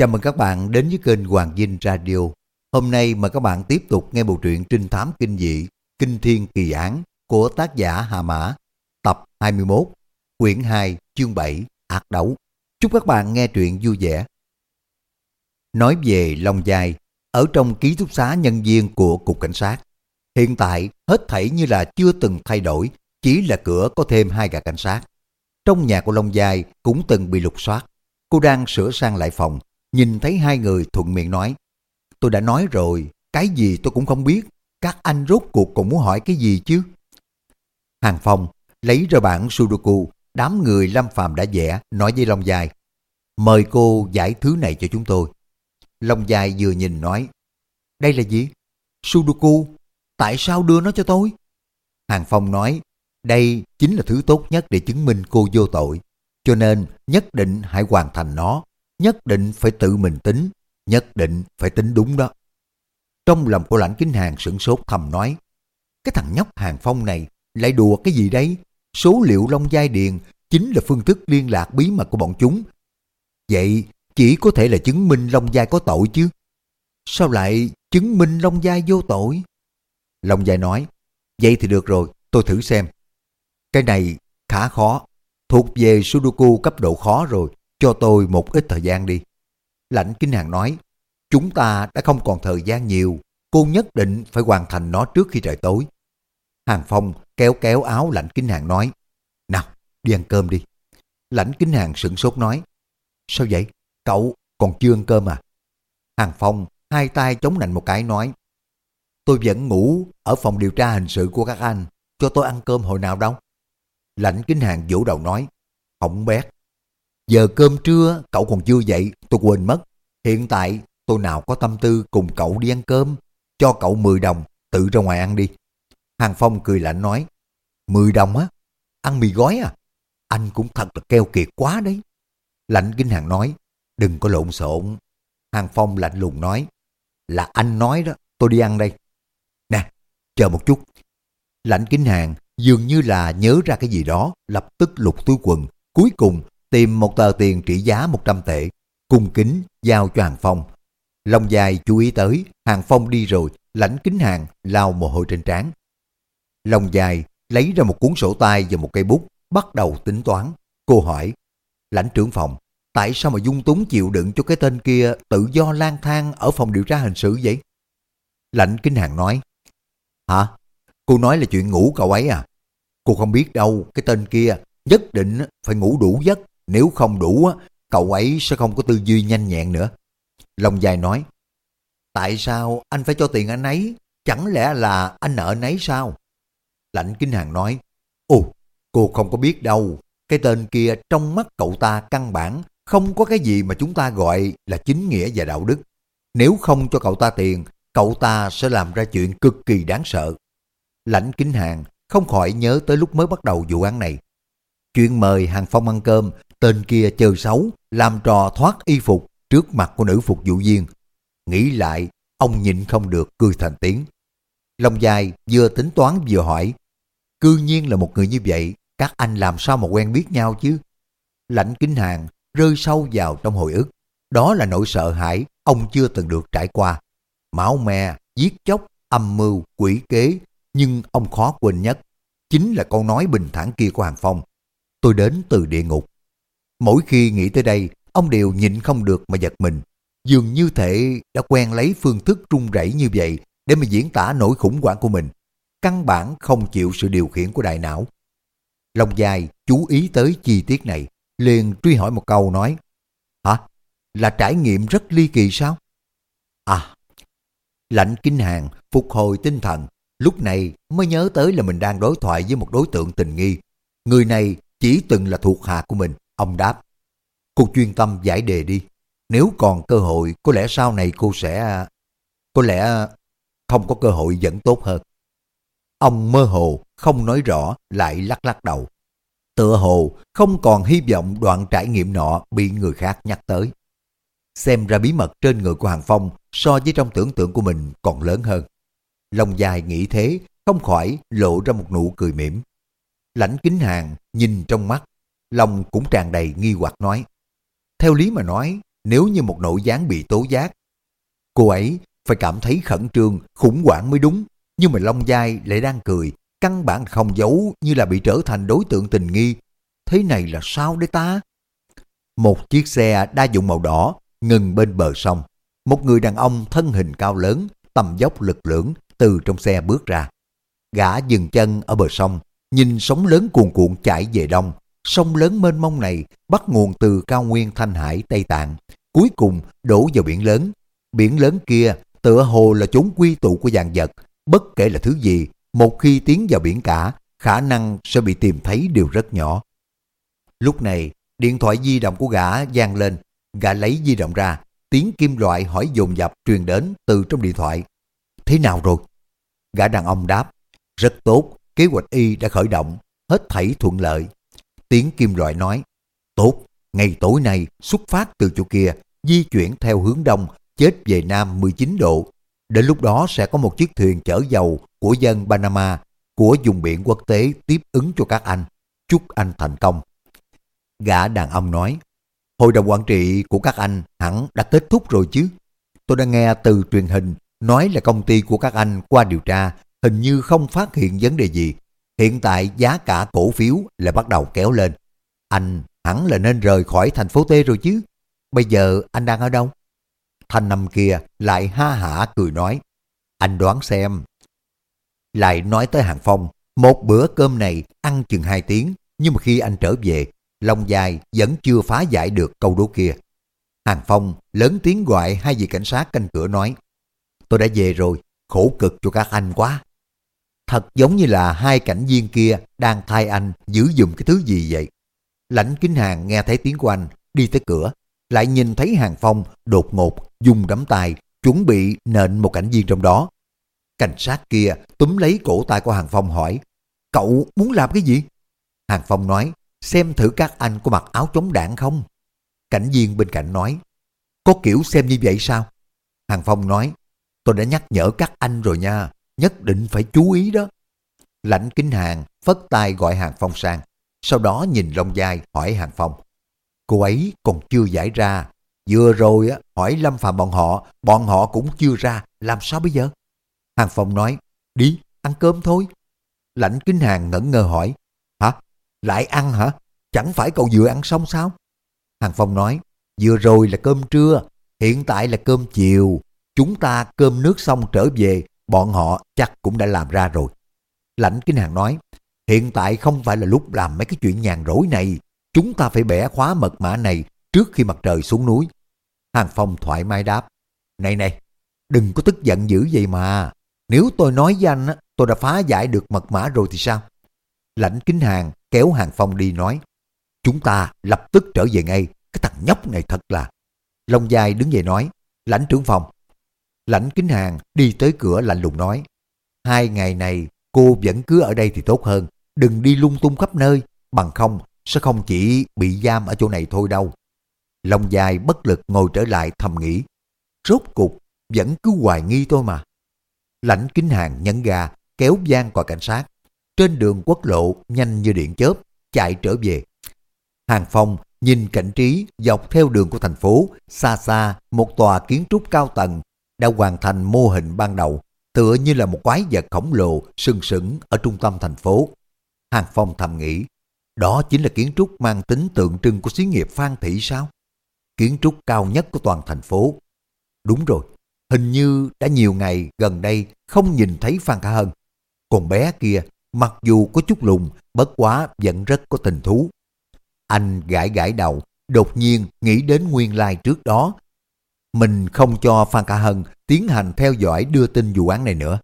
Chào mừng các bạn đến với kênh Hoàng Dinh Radio. Hôm nay mời các bạn tiếp tục nghe bộ truyện trinh thám kinh dị Kinh Thiên Kỳ Án của tác giả Hà Mã, tập 21, quyển 2, chương 7, ác đấu. Chúc các bạn nghe truyện vui vẻ. Nói về Long Giai, ở trong ký túc xá nhân viên của Cục Cảnh sát, hiện tại hết thảy như là chưa từng thay đổi, chỉ là cửa có thêm hai gã cảnh sát. Trong nhà của Long Giai cũng từng bị lục soát. Cô đang sửa sang lại phòng, nhìn thấy hai người thuận miệng nói. Tôi đã nói rồi, cái gì tôi cũng không biết. Các anh rốt cuộc còn muốn hỏi cái gì chứ? Hàng Phong lấy ra bản Sudoku, đám người Lâm Phàm đã vẽ, nói với Long dài Mời cô giải thứ này cho chúng tôi. Long dài vừa nhìn nói. Đây là gì? Sudoku, tại sao đưa nó cho tôi? Hàng Phong nói, đây chính là thứ tốt nhất để chứng minh cô vô tội. Cho nên nhất định hãy hoàn thành nó, nhất định phải tự mình tính, nhất định phải tính đúng đó. Trong lòng của lãnh kính hàng sửng sốt thầm nói, cái thằng nhóc hàng phong này lại đùa cái gì đấy? Số liệu Long Giai Điền chính là phương thức liên lạc bí mật của bọn chúng. Vậy chỉ có thể là chứng minh Long Giai có tội chứ. Sao lại chứng minh Long Giai vô tội? Long Giai nói, vậy thì được rồi, tôi thử xem. Cái này khá khó, thuộc về Sudoku cấp độ khó rồi, cho tôi một ít thời gian đi. Lãnh Kinh Hàng nói, chúng ta đã không còn thời gian nhiều, cô nhất định phải hoàn thành nó trước khi trời tối. Hàng Phong kéo kéo áo Lãnh Kinh Hàng nói, nào, đi ăn cơm đi. Lãnh Kinh Hàng sửng sốt nói, sao vậy, cậu còn chưa ăn cơm à? Hàng Phong hai tay chống nạnh một cái nói, tôi vẫn ngủ ở phòng điều tra hình sự của các anh, cho tôi ăn cơm hồi nào đâu. Lãnh Kính Hàng vỗ đầu nói, hỏng bét. Giờ cơm trưa cậu còn chưa dậy, tôi quên mất. Hiện tại tôi nào có tâm tư cùng cậu đi ăn cơm. Cho cậu 10 đồng, tự ra ngoài ăn đi. Hàng Phong cười lạnh nói, 10 đồng á? Ăn mì gói à? Anh cũng thật là keo kiệt quá đấy. lạnh kinh Hàng nói, đừng có lộn xộn. Hàng Phong lạnh lùng nói, là anh nói đó, tôi đi ăn đây. Nè, chờ một chút. lạnh kinh Hàng dường như là nhớ ra cái gì đó, lập tức lục túi quần, cuối cùng tìm một tờ tiền trị giá 100 tệ, cung kính giao cho Hàng Phong. Long dài chú ý tới, Hàng Phong đi rồi, lãnh kính hàng lao mồ hôi trên trán. Long dài lấy ra một cuốn sổ tay và một cây bút, bắt đầu tính toán. Cô hỏi, lãnh trưởng phòng, tại sao mà dung túng chịu đựng cho cái tên kia tự do lang thang ở phòng điều tra hình sự vậy? Lãnh kính hàng nói, hả? Cô nói là chuyện ngủ cậu ấy à? Cô không biết đâu, cái tên kia nhất định phải ngủ đủ giấc, nếu không đủ cậu ấy sẽ không có tư duy nhanh nhẹn nữa. Long dài nói, tại sao anh phải cho tiền anh ấy? Chẳng lẽ là anh nợ anh ấy sao? Lãnh Kinh Hàng nói, ồ, cô không có biết đâu, cái tên kia trong mắt cậu ta căn bản không có cái gì mà chúng ta gọi là chính nghĩa và đạo đức. Nếu không cho cậu ta tiền, cậu ta sẽ làm ra chuyện cực kỳ đáng sợ. Lãnh Kính Hàng không khỏi nhớ tới lúc mới bắt đầu vụ án này. Chuyện mời Hàng Phong ăn cơm, tên kia chơi xấu, làm trò thoát y phục trước mặt của nữ phục vụ viên. Nghĩ lại, ông nhịn không được cười thành tiếng. Long dài vừa tính toán vừa hỏi, cư nhiên là một người như vậy, các anh làm sao mà quen biết nhau chứ? Lãnh Kính Hàng rơi sâu vào trong hồi ức. Đó là nỗi sợ hãi ông chưa từng được trải qua. Máu me, giết chóc, âm mưu, quỷ kế, nhưng ông khó quên nhất. Chính là câu nói bình thản kia của Hàng Phong. Tôi đến từ địa ngục. Mỗi khi nghĩ tới đây, ông đều nhịn không được mà giật mình. Dường như thể đã quen lấy phương thức run rẩy như vậy để mà diễn tả nỗi khủng hoảng của mình. Căn bản không chịu sự điều khiển của đại não. Long dài chú ý tới chi tiết này, liền truy hỏi một câu nói. Hả? Là trải nghiệm rất ly kỳ sao? À, lạnh kinh hàng, phục hồi tinh thần, lúc này mới nhớ tới là mình đang đối thoại với một đối tượng tình nghi. Người này chỉ từng là thuộc hạ của mình, ông đáp. Cô chuyên tâm giải đề đi. Nếu còn cơ hội, có lẽ sau này cô sẽ... Có lẽ không có cơ hội vẫn tốt hơn. Ông mơ hồ, không nói rõ, lại lắc lắc đầu. Tựa hồ, không còn hy vọng đoạn trải nghiệm nọ bị người khác nhắc tới. Xem ra bí mật trên người của Hàng Phong so với trong tưởng tượng của mình còn lớn hơn. Lòng dài nghĩ thế, không khỏi lộ ra một nụ cười mỉm. Lãnh kính hàng nhìn trong mắt, Long cũng tràn đầy nghi hoặc nói. Theo lý mà nói, nếu như một nội gián bị tố giác. Cô ấy phải cảm thấy khẩn trương, khủng hoảng mới đúng, nhưng mà Long Giai lại đang cười, căn bản không giấu như là bị trở thành đối tượng tình nghi. Thế này là sao đấy ta? Một chiếc xe đa dụng màu đỏ ngừng bên bờ sông. Một người đàn ông thân hình cao lớn, tầm dốc lực lưỡng từ trong xe bước ra. Gã dừng chân ở bờ sông, nhìn sóng lớn cuồn cuộn chảy về đông. Sông lớn mênh mông này bắt nguồn từ cao nguyên Thanh Hải Tây Tạng, cuối cùng đổ vào biển lớn. Biển lớn kia tựa hồ là chốn quy tụ của dạng vật, bất kể là thứ gì, một khi tiến vào biển cả, khả năng sẽ bị tìm thấy đều rất nhỏ. Lúc này, điện thoại di động của gã vang lên, gã lấy di động ra, tiếng kim loại hỏi dồn dập truyền đến từ trong điện thoại. Thế nào rồi? Gã đàn ông đáp, rất tốt, kế hoạch y đã khởi động, hết thảy thuận lợi. Tiếng kim loại nói, tốt, ngày tối nay xuất phát từ chỗ kia, di chuyển theo hướng đông, chết về nam 19 độ. Đến lúc đó sẽ có một chiếc thuyền chở dầu của dân Panama của vùng biển quốc tế tiếp ứng cho các anh. Chúc anh thành công. Gã đàn ông nói, hội đồng quản trị của các anh hẳn đã kết thúc rồi chứ. Tôi đã nghe từ truyền hình nói là công ty của các anh qua điều tra hình như không phát hiện vấn đề gì. Hiện tại giá cả cổ phiếu lại bắt đầu kéo lên. Anh hẳn là nên rời khỏi thành phố T rồi chứ. Bây giờ anh đang ở đâu? Thanh năm kia lại ha hả cười nói. Anh đoán xem. Lại nói tới Hàng Phong, một bữa cơm này ăn chừng 2 tiếng, nhưng mà khi anh trở về, lòng dài vẫn chưa phá giải được câu đố kia. Hàng Phong lớn tiếng gọi hai vị cảnh sát canh cửa nói, tôi đã về rồi, khổ cực cho các anh quá. Thật giống như là hai cảnh viên kia đang thay anh giữ dùm cái thứ gì vậy. Lãnh kính hàng nghe thấy tiếng của anh, đi tới cửa, lại nhìn thấy Hàng Phong đột ngột dùng đấm tay chuẩn bị nện một cảnh viên trong đó. Cảnh sát kia túm lấy cổ tay của Hàng Phong hỏi, cậu muốn làm cái gì? Hàng Phong nói, xem thử các anh có mặc áo chống đạn không? Cảnh viên bên cạnh nói, có kiểu xem như vậy sao? Hàng Phong nói, tôi đã nhắc nhở các anh rồi nha, nhất định phải chú ý đó. Lãnh kính hàng phất tay gọi Hàng Phong sang, sau đó nhìn Long Giai hỏi Hàng Phong. Cô ấy còn chưa giải ra, vừa rồi á hỏi Lâm Phạm bọn họ, bọn họ cũng chưa ra, làm sao bây giờ? Hàng Phong nói, đi, ăn cơm thôi. Lãnh kính hàng ngẩn ngơ hỏi, hả? Lại ăn hả? Chẳng phải cậu vừa ăn xong sao? Hàng Phong nói, vừa rồi là cơm trưa, hiện tại là cơm chiều. Chúng ta cơm nước xong trở về, bọn họ chắc cũng đã làm ra rồi. Lãnh Kinh Hàng nói, hiện tại không phải là lúc làm mấy cái chuyện nhàn rỗi này. Chúng ta phải bẻ khóa mật mã này trước khi mặt trời xuống núi. Hàng Phong thoải mái đáp, này này, đừng có tức giận dữ vậy mà. Nếu tôi nói với anh, tôi đã phá giải được mật mã rồi thì sao? Lãnh kinh Hàng kéo Hàng Phong đi nói, chúng ta lập tức trở về ngay, cái thằng nhóc này thật là. Long Dài đứng dậy nói, lãnh trưởng phòng. Lãnh Kính Hàng đi tới cửa lạnh lùng nói, hai ngày này cô vẫn cứ ở đây thì tốt hơn, đừng đi lung tung khắp nơi, bằng không sẽ không chỉ bị giam ở chỗ này thôi đâu. lòng dài bất lực ngồi trở lại thầm nghĩ, rốt cục vẫn cứ hoài nghi tôi mà. Lãnh kính hàng nhấn ga, kéo giang qua cảnh sát. Trên đường quốc lộ nhanh như điện chớp, chạy trở về. Hàng Phong nhìn cảnh trí dọc theo đường của thành phố, xa xa một tòa kiến trúc cao tầng đã hoàn thành mô hình ban đầu, tựa như là một quái vật khổng lồ sừng sững ở trung tâm thành phố. Hàng Phong thầm nghĩ, đó chính là kiến trúc mang tính tượng trưng của xí nghiệp Phan Thị sao? Kiến trúc cao nhất của toàn thành phố. Đúng rồi, Hình như đã nhiều ngày gần đây không nhìn thấy Phan Khả Hân. Còn bé kia, mặc dù có chút lùng, bất quá vẫn rất có tình thú. Anh gãi gãi đầu, đột nhiên nghĩ đến nguyên lai trước đó. Mình không cho Phan Khả Hân tiến hành theo dõi đưa tin vụ án này nữa.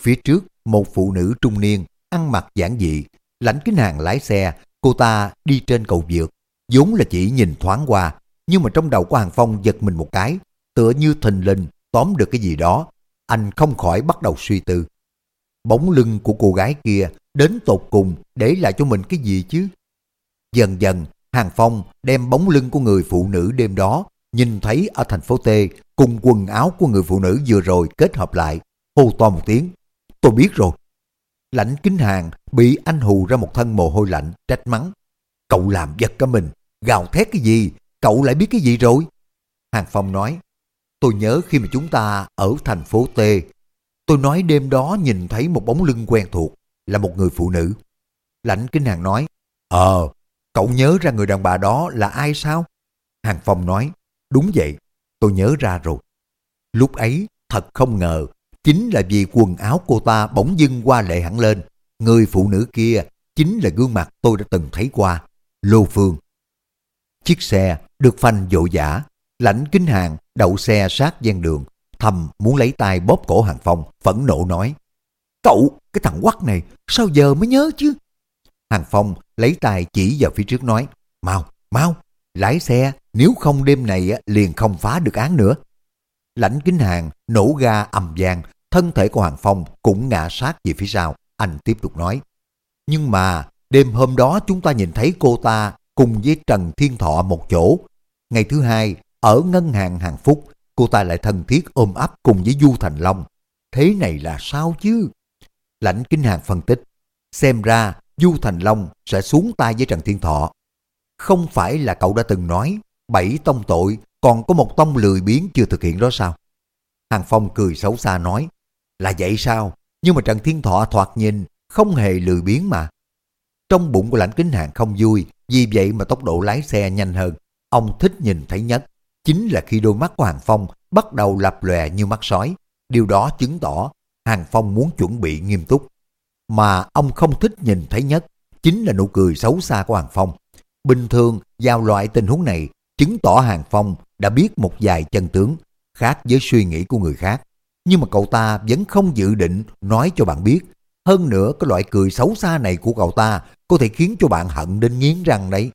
Phía trước, một phụ nữ trung niên, ăn mặc giản dị, lãnh kính hàng lái xe, cô ta đi trên cầu vượt. vốn là chỉ nhìn thoáng qua, nhưng mà trong đầu của Hàng Phong giật mình một cái, tựa như thình lình tóm được cái gì đó, anh không khỏi bắt đầu suy tư. Bóng lưng của cô gái kia đến tột cùng để lại cho mình cái gì chứ? Dần dần, Hàng Phong đem bóng lưng của người phụ nữ đêm đó nhìn thấy ở thành phố T cùng quần áo của người phụ nữ vừa rồi kết hợp lại, hô to một tiếng. Tôi biết rồi. Lãnh kính hàng bị anh hù ra một thân mồ hôi lạnh, trách mắng. Cậu làm giật cả mình, gào thét cái gì, cậu lại biết cái gì rồi? Hàng Phong nói, tôi nhớ khi mà chúng ta ở thành phố T, tôi nói đêm đó nhìn thấy một bóng lưng quen thuộc, là một người phụ nữ. Lãnh Kinh Hàng nói, Ờ, cậu nhớ ra người đàn bà đó là ai sao? Hàng Phong nói, đúng vậy, tôi nhớ ra rồi. Lúc ấy, thật không ngờ, chính là vì quần áo cô ta bỗng dưng qua lệ hẳn lên. Người phụ nữ kia chính là gương mặt tôi đã từng thấy qua, Lô Phương. Chiếc xe được phanh dội dã, lãnh kinh hàng đậu xe sát gian đường, thầm muốn lấy tay bóp cổ hàng phong, phẫn nộ nói. Cậu, cái thằng quắc này, sao giờ mới nhớ chứ? Hàng Phong lấy tay chỉ vào phía trước nói, mau, mau, lái xe, nếu không đêm này liền không phá được án nữa. Lãnh kính hàng nổ ga ầm vang, thân thể của Hàng Phong cũng ngã sát về phía sau. Anh tiếp tục nói, nhưng mà đêm hôm đó chúng ta nhìn thấy cô ta cùng với Trần Thiên Thọ một chỗ. Ngày thứ hai, ở ngân hàng Hàng Phúc, cô ta lại thân thiết ôm ấp cùng với Du Thành Long. Thế này là sao chứ? Lãnh Kinh Hàng phân tích, xem ra Du Thành Long sẽ xuống tay với Trần Thiên Thọ. Không phải là cậu đã từng nói, bảy tông tội còn có một tông lười biến chưa thực hiện đó sao? Hàng Phong cười xấu xa nói, là vậy sao? Nhưng mà Trần Thiên Thọ thoạt nhìn không hề lười biến mà. Trong bụng của lãnh kính hàng không vui, vì vậy mà tốc độ lái xe nhanh hơn. Ông thích nhìn thấy nhất, chính là khi đôi mắt của Hàng Phong bắt đầu lập lòe như mắt sói. Điều đó chứng tỏ Hàng Phong muốn chuẩn bị nghiêm túc. Mà ông không thích nhìn thấy nhất chính là nụ cười xấu xa của Hàng Phong. Bình thường, vào loại tình huống này, chứng tỏ Hàng Phong đã biết một vài chân tướng, khác với suy nghĩ của người khác. Nhưng mà cậu ta vẫn không dự định nói cho bạn biết. Hơn nữa, cái loại cười xấu xa này của cậu ta có thể khiến cho bạn hận đến nghiến răng đấy.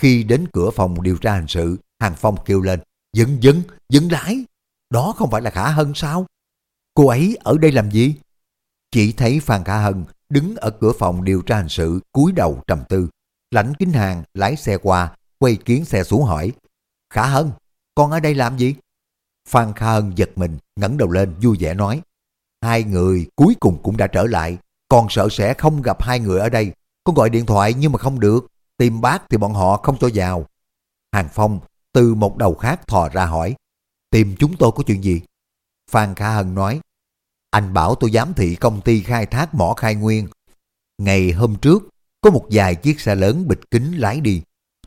Khi đến cửa phòng điều tra hình sự, Hàng Phong kêu lên, dừng dừng, dừng lái. Đó không phải là Khả Hân sao? Cô ấy ở đây làm gì? Chỉ thấy Phan Khả Hân đứng ở cửa phòng điều tra hình sự cúi đầu trầm tư. Lãnh kính hàng lái xe qua, quay kiến xe xuống hỏi. Khả Hân, con ở đây làm gì? Phan Khả Hân giật mình, ngẩng đầu lên vui vẻ nói. Hai người cuối cùng cũng đã trở lại, còn sợ sẽ không gặp hai người ở đây. Con gọi điện thoại nhưng mà không được, tìm bác thì bọn họ không cho vào. Hàng Phong từ một đầu khác thò ra hỏi, tìm chúng tôi có chuyện gì? Phan Khả Hân nói, anh bảo tôi giám thị công ty khai thác mỏ khai nguyên. Ngày hôm trước, có một vài chiếc xe lớn bịch kính lái đi.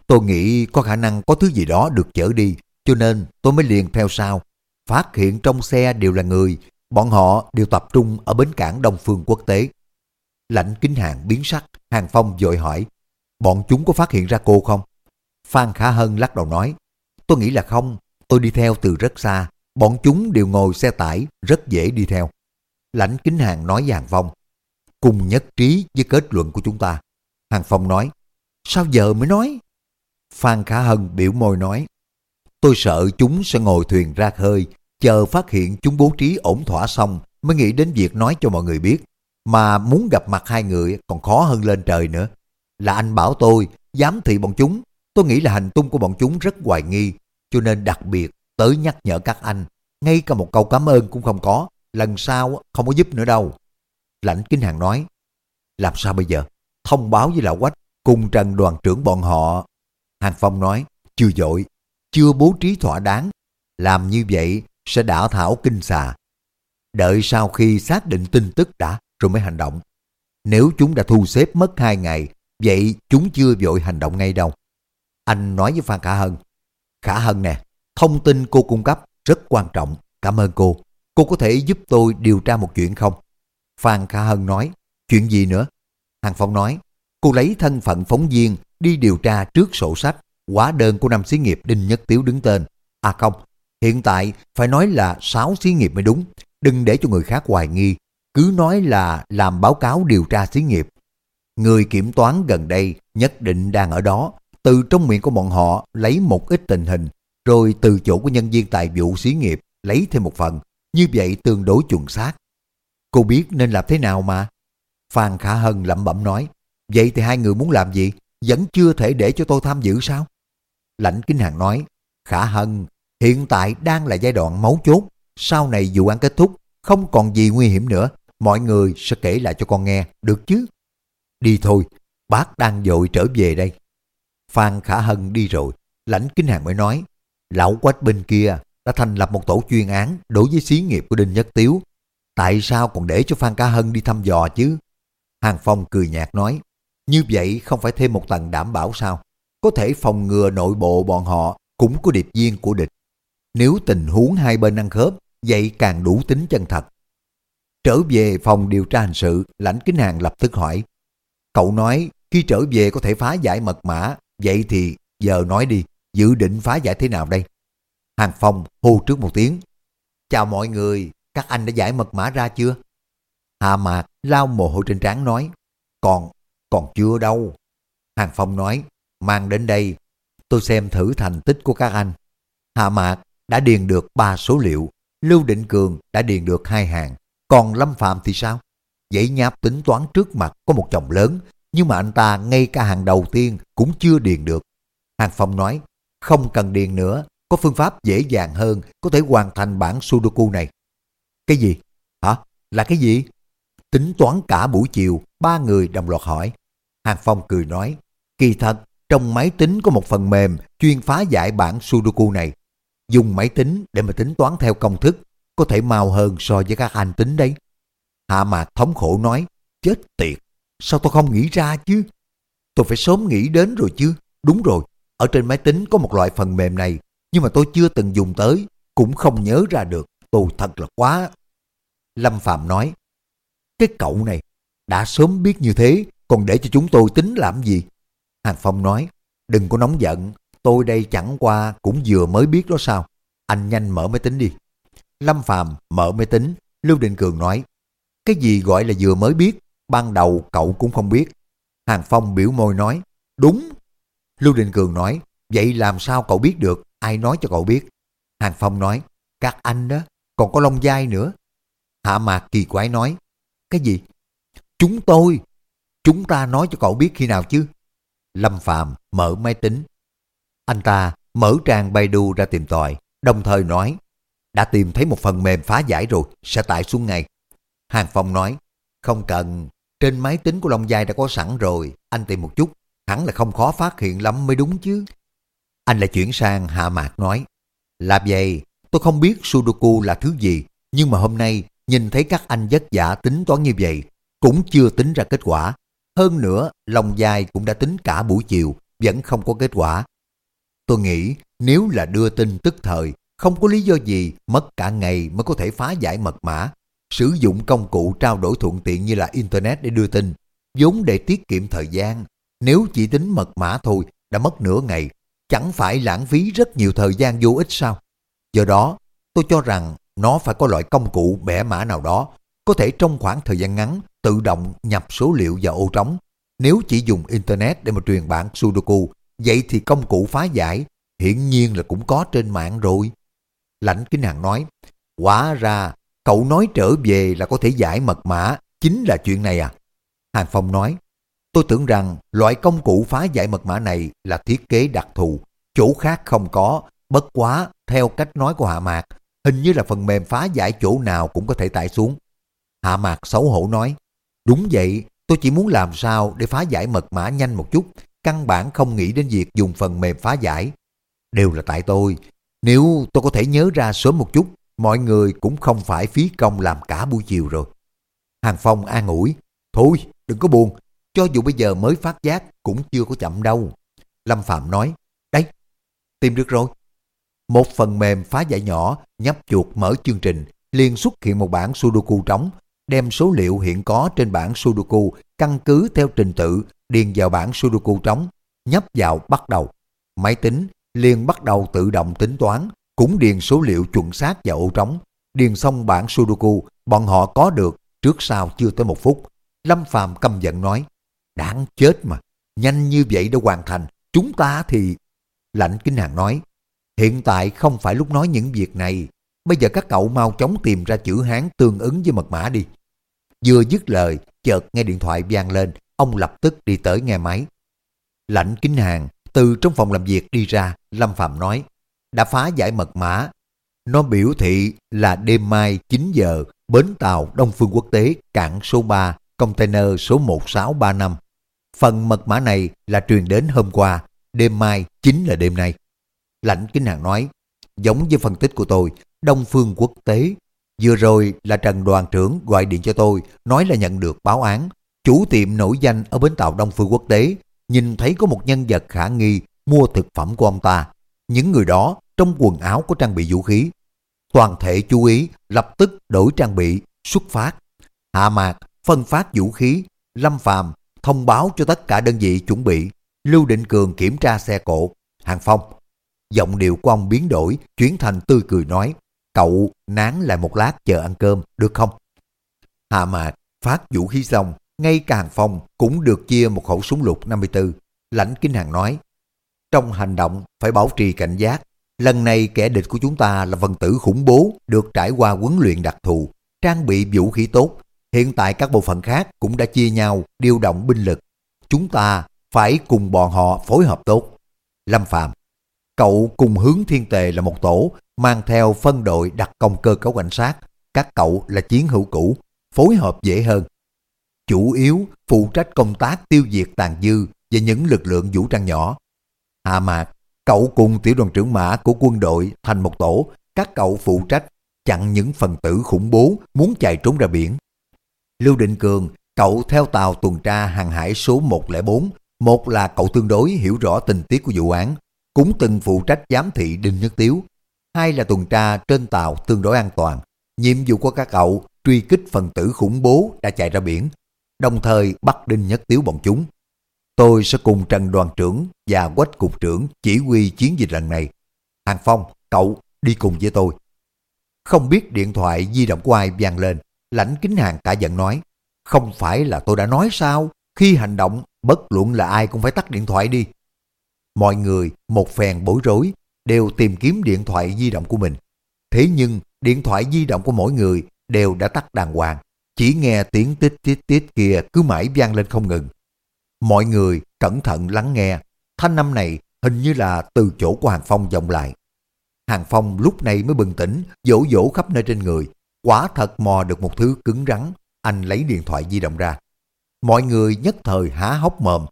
Tôi nghĩ có khả năng có thứ gì đó được chở đi, cho nên tôi mới liền theo sau. Phát hiện trong xe đều là người, bọn họ đều tập trung ở bến cảng Đông Phương Quốc tế. Lãnh kính hàng biến sắc, Hàng Phong vội hỏi, bọn chúng có phát hiện ra cô không? Phan Khả Hân lắc đầu nói, tôi nghĩ là không, tôi đi theo từ rất xa, bọn chúng đều ngồi xe tải, rất dễ đi theo. Lãnh kính hàng nói với Hàng Phong, cùng nhất trí với kết luận của chúng ta. Hàng Phong nói, sao giờ mới nói? Phan Khả Hân biểu môi nói, tôi sợ chúng sẽ ngồi thuyền ra khơi, chờ phát hiện chúng bố trí ổn thỏa xong mới nghĩ đến việc nói cho mọi người biết. Mà muốn gặp mặt hai người còn khó hơn lên trời nữa. Là anh bảo tôi, dám thị bọn chúng, tôi nghĩ là hành tung của bọn chúng rất hoài nghi, cho nên đặc biệt tới nhắc nhở các anh, ngay cả một câu cảm ơn cũng không có, lần sau không có giúp nữa đâu. Lãnh Kinh Hàng nói, làm sao bây giờ? Thông báo với Lão Quách cùng Trần đoàn trưởng bọn họ. Hàng Phong nói, chưa dội, chưa bố trí thỏa đáng. Làm như vậy sẽ đảo thảo kinh xà. Đợi sau khi xác định tin tức đã rồi mới hành động. Nếu chúng đã thu xếp mất hai ngày, vậy chúng chưa vội hành động ngay đâu. Anh nói với Phan Khả Hân, Khả Hân nè, thông tin cô cung cấp rất quan trọng, cảm ơn cô. Cô có thể giúp tôi điều tra một chuyện không? Phan Khả Hân nói, chuyện gì nữa? Hàng Phong nói, cô lấy thân phận phóng viên đi điều tra trước sổ sách, hóa đơn của năm xí nghiệp Đinh Nhất Tiếu đứng tên. À không, hiện tại phải nói là sáu xí nghiệp mới đúng, đừng để cho người khác hoài nghi, cứ nói là làm báo cáo điều tra xí nghiệp. Người kiểm toán gần đây nhất định đang ở đó, từ trong miệng của bọn họ lấy một ít tình hình, rồi từ chỗ của nhân viên tài vụ xí nghiệp lấy thêm một phần, như vậy tương đối chuẩn xác. Cô biết nên làm thế nào mà? Phan Khả Hân lẩm bẩm nói, vậy thì hai người muốn làm gì? Vẫn chưa thể để cho tôi tham dự sao? Lãnh Kinh Hàng nói, Khả Hân, hiện tại đang là giai đoạn máu chốt, sau này vụ án kết thúc, không còn gì nguy hiểm nữa, mọi người sẽ kể lại cho con nghe, được chứ? Đi thôi, bác đang dội trở về đây. Phan Khả Hân đi rồi, lãnh kinh hàng mới nói, Lão quách bên kia đã thành lập một tổ chuyên án đối với xí nghiệp của Đinh Nhất Tiếu. Tại sao còn để cho Phan khả Hân đi thăm dò chứ? Hàng Phong cười nhạt nói, như vậy không phải thêm một tầng đảm bảo sao? Có thể phòng ngừa nội bộ bọn họ cũng có điệp viên của địch. Nếu tình huống hai bên ăn khớp, vậy càng đủ tính chân thật. Trở về phòng điều tra hình sự, lãnh kính hàng lập tức hỏi. Cậu nói khi trở về có thể phá giải mật mã, vậy thì giờ nói đi, dự định phá giải thế nào đây? Hàng Phong hô trước một tiếng. Chào mọi người, các anh đã giải mật mã ra chưa? hà Mạc lao mồ hôi trên trán nói. Còn, còn chưa đâu. Hàng Phong nói, mang đến đây, tôi xem thử thành tích của các anh. Hạ Mạc đã điền được 3 số liệu, Lưu Định Cường đã điền được hai hàng, còn Lâm Phạm thì sao? Dãy nháp tính toán trước mặt có một chồng lớn, nhưng mà anh ta ngay cả hàng đầu tiên cũng chưa điền được. Hàng Phong nói, không cần điền nữa, có phương pháp dễ dàng hơn có thể hoàn thành bản Sudoku này. Cái gì? Hả? Là cái gì? Tính toán cả buổi chiều, ba người đồng loạt hỏi. Hàng Phong cười nói, kỳ thật, trong máy tính có một phần mềm chuyên phá giải bản Sudoku này. Dùng máy tính để mà tính toán theo công thức, có thể mau hơn so với các anh tính đấy. Hạ Mạc thống khổ nói, chết tiệt, sao tôi không nghĩ ra chứ? Tôi phải sớm nghĩ đến rồi chứ. Đúng rồi, ở trên máy tính có một loại phần mềm này, nhưng mà tôi chưa từng dùng tới, cũng không nhớ ra được. Tôi thật là quá. Lâm Phạm nói, cái cậu này đã sớm biết như thế, còn để cho chúng tôi tính làm gì? Hàng Phong nói, đừng có nóng giận, tôi đây chẳng qua cũng vừa mới biết đó sao. Anh nhanh mở máy tính đi. Lâm Phạm mở máy tính, Lưu Định Cường nói, cái gì gọi là vừa mới biết, ban đầu cậu cũng không biết. Hàng Phong biểu môi nói, đúng. Lưu Định Cường nói, vậy làm sao cậu biết được, ai nói cho cậu biết. Hàng Phong nói, các anh đó, còn có lông dai nữa. Hạ Mạc kỳ quái nói, cái gì? Chúng tôi, chúng ta nói cho cậu biết khi nào chứ? Lâm Phạm mở máy tính. Anh ta mở trang Baidu ra tìm tòi, đồng thời nói, đã tìm thấy một phần mềm phá giải rồi, sẽ tải xuống ngay. Hàng Phong nói, không cần, trên máy tính của Long Giai đã có sẵn rồi, anh tìm một chút, hẳn là không khó phát hiện lắm mới đúng chứ. Anh lại chuyển sang Hạ Mạc nói, làm vậy, tôi không biết Sudoku là thứ gì, nhưng mà hôm nay nhìn thấy các anh vất vả tính toán như vậy, cũng chưa tính ra kết quả. Hơn nữa, lòng dài cũng đã tính cả buổi chiều, vẫn không có kết quả. Tôi nghĩ nếu là đưa tin tức thời, không có lý do gì mất cả ngày mới có thể phá giải mật mã. Sử dụng công cụ trao đổi thuận tiện như là Internet để đưa tin, vốn để tiết kiệm thời gian. Nếu chỉ tính mật mã thôi đã mất nửa ngày, chẳng phải lãng phí rất nhiều thời gian vô ích sao? Do đó, tôi cho rằng nó phải có loại công cụ bẻ mã nào đó, có thể trong khoảng thời gian ngắn tự động nhập số liệu vào ô trống. Nếu chỉ dùng Internet để mà truyền bản Sudoku, vậy thì công cụ phá giải hiển nhiên là cũng có trên mạng rồi. Lãnh Kính Hàng nói, quả ra cậu nói trở về là có thể giải mật mã, chính là chuyện này à? Hàng Phong nói, tôi tưởng rằng loại công cụ phá giải mật mã này là thiết kế đặc thù, chỗ khác không có, bất quá theo cách nói của Hạ Mạc, hình như là phần mềm phá giải chỗ nào cũng có thể tải xuống. Hạ Mạc xấu hổ nói, đúng vậy, tôi chỉ muốn làm sao để phá giải mật mã nhanh một chút, căn bản không nghĩ đến việc dùng phần mềm phá giải. Đều là tại tôi, nếu tôi có thể nhớ ra sớm một chút, mọi người cũng không phải phí công làm cả buổi chiều rồi. Hàng Phong an ủi, thôi đừng có buồn, cho dù bây giờ mới phát giác cũng chưa có chậm đâu. Lâm Phạm nói, đấy, tìm được rồi. Một phần mềm phá giải nhỏ, nhấp chuột mở chương trình, liền xuất hiện một bản Sudoku trống, đem số liệu hiện có trên bảng Sudoku căn cứ theo trình tự điền vào bảng Sudoku trống, nhấp vào bắt đầu. Máy tính liền bắt đầu tự động tính toán, cũng điền số liệu chuẩn xác vào ô trống. Điền xong bảng Sudoku, bọn họ có được trước sau chưa tới một phút. Lâm Phàm căm giận nói, đáng chết mà, nhanh như vậy đã hoàn thành, chúng ta thì... Lạnh Kinh Hàng nói, hiện tại không phải lúc nói những việc này, bây giờ các cậu mau chóng tìm ra chữ Hán tương ứng với mật mã đi. Vừa dứt lời, chợt nghe điện thoại vang lên, ông lập tức đi tới nghe máy. lãnh Kính Hàng từ trong phòng làm việc đi ra, Lâm Phạm nói, đã phá giải mật mã. Nó biểu thị là đêm mai 9 giờ, bến tàu Đông Phương Quốc tế, cảng số 3, container số 1635. Phần mật mã này là truyền đến hôm qua, đêm mai chính là đêm nay. Lãnh Kính Hàng nói, giống với phân tích của tôi, Đông Phương Quốc tế. Vừa rồi là Trần đoàn trưởng gọi điện cho tôi, nói là nhận được báo án. Chủ tiệm nổi danh ở bến tàu Đông Phương Quốc tế, nhìn thấy có một nhân vật khả nghi mua thực phẩm của ông ta. Những người đó trong quần áo có trang bị vũ khí. Toàn thể chú ý, lập tức đổi trang bị, xuất phát. Hạ mạc, phân phát vũ khí, Lâm Phàm thông báo cho tất cả đơn vị chuẩn bị. Lưu Định Cường kiểm tra xe cộ. Hàng Phong. Giọng điệu của ông biến đổi, chuyển thành tươi cười nói. Cậu nán lại một lát chờ ăn cơm, được không? Hạ mạc phát vũ khí xong, ngay càng phong cũng được chia một khẩu súng lục 54. Lãnh Kinh Hàng nói, trong hành động phải bảo trì cảnh giác. Lần này kẻ địch của chúng ta là phần tử khủng bố được trải qua huấn luyện đặc thù, trang bị vũ khí tốt. Hiện tại các bộ phận khác cũng đã chia nhau điều động binh lực. Chúng ta phải cùng bọn họ phối hợp tốt. Lâm Phạm, cậu cùng hướng thiên tề là một tổ, mang theo phân đội đặc công cơ cấu cảnh sát. Các cậu là chiến hữu cũ, phối hợp dễ hơn. Chủ yếu phụ trách công tác tiêu diệt tàn dư và những lực lượng vũ trang nhỏ. À Hạ Mạc, cậu cùng tiểu đoàn trưởng mã của quân đội thành một tổ, các cậu phụ trách chặn những phần tử khủng bố muốn chạy trốn ra biển. Lưu Định Cường, cậu theo tàu tuần tra hàng hải số 104, một là cậu tương đối hiểu rõ tình tiết của vụ án, cũng từng phụ trách giám thị Đinh Nhất Tiếu. Hai là tuần tra trên tàu tương đối an toàn. Nhiệm vụ của các cậu truy kích phần tử khủng bố đã chạy ra biển, đồng thời bắt Đinh Nhất Tiếu bọn chúng. Tôi sẽ cùng Trần đoàn trưởng và Quách cục trưởng chỉ huy chiến dịch lần này. Hàng Phong, cậu đi cùng với tôi. Không biết điện thoại di động của ai vang lên, lãnh kính hàng cả giận nói, không phải là tôi đã nói sao, khi hành động bất luận là ai cũng phải tắt điện thoại đi. Mọi người một phèn bối rối đều tìm kiếm điện thoại di động của mình. Thế nhưng điện thoại di động của mỗi người đều đã tắt đàng hoàng. Chỉ nghe tiếng tít tít tít kia cứ mãi vang lên không ngừng. Mọi người cẩn thận lắng nghe. Thanh âm này hình như là từ chỗ của Hàng Phong vọng lại. Hàng Phong lúc này mới bừng tỉnh, dỗ dỗ khắp nơi trên người. Quả thật mò được một thứ cứng rắn. Anh lấy điện thoại di động ra. Mọi người nhất thời há hốc mồm.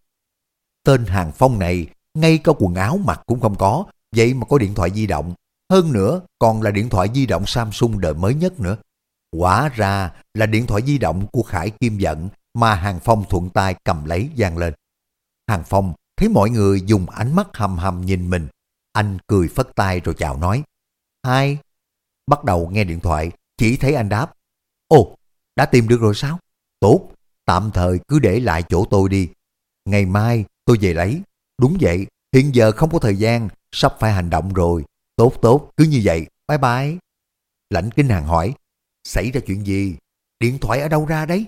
Tên Hàng Phong này ngay cả quần áo mặc cũng không có, vậy mà có điện thoại di động. Hơn nữa còn là điện thoại di động Samsung đời mới nhất nữa. Quả ra là điện thoại di động của Khải Kim Dận mà Hàng Phong thuận tay cầm lấy gian lên. Hàng Phong thấy mọi người dùng ánh mắt hầm hầm nhìn mình. Anh cười phất tay rồi chào nói. Hai. Bắt đầu nghe điện thoại, chỉ thấy anh đáp. Ồ, đã tìm được rồi sao? Tốt, tạm thời cứ để lại chỗ tôi đi. Ngày mai tôi về lấy. Đúng vậy, hiện giờ không có thời gian, sắp phải hành động rồi. Tốt tốt, cứ như vậy, bye bye. Lãnh Kinh Hàng hỏi, xảy ra chuyện gì? Điện thoại ở đâu ra đấy?